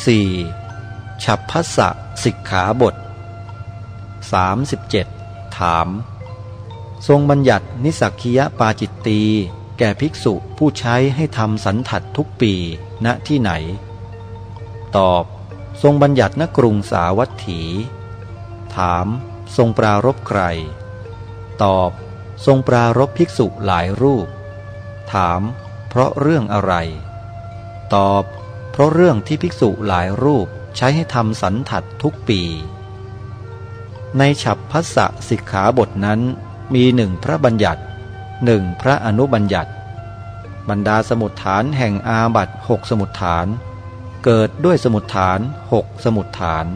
4. ฉับพัสสะสิกขาบท 37. ถาม ทรงบัญญัตินิสักคียปาจิตตี แก่ภิกษุผู้ใช้ให้ทำสันถัดทุกปีณที่ไหน ตอบ ทรงบัญญัติณกรุงสาวัตถี ถาม ทรงปรารบใคร ตอบ ทรงปรารบภิกษุหลายรูป ถาม เพราะเรื่องอะไร ตอบ เพราะเรื่องที่ภิกษุหลายรูปใช้ให้ทำสันถัดทุกปี ในฉับพัสสะสิกขาบทนั้นมีหนึ่งพระบัญญัติหนึ่งพระอนุบัญญัติ บรรดาสมุดฐานแห่งอาบัตหกสมุดฐาน เกิดด้วยสมุดฐานหกสมุดฐาน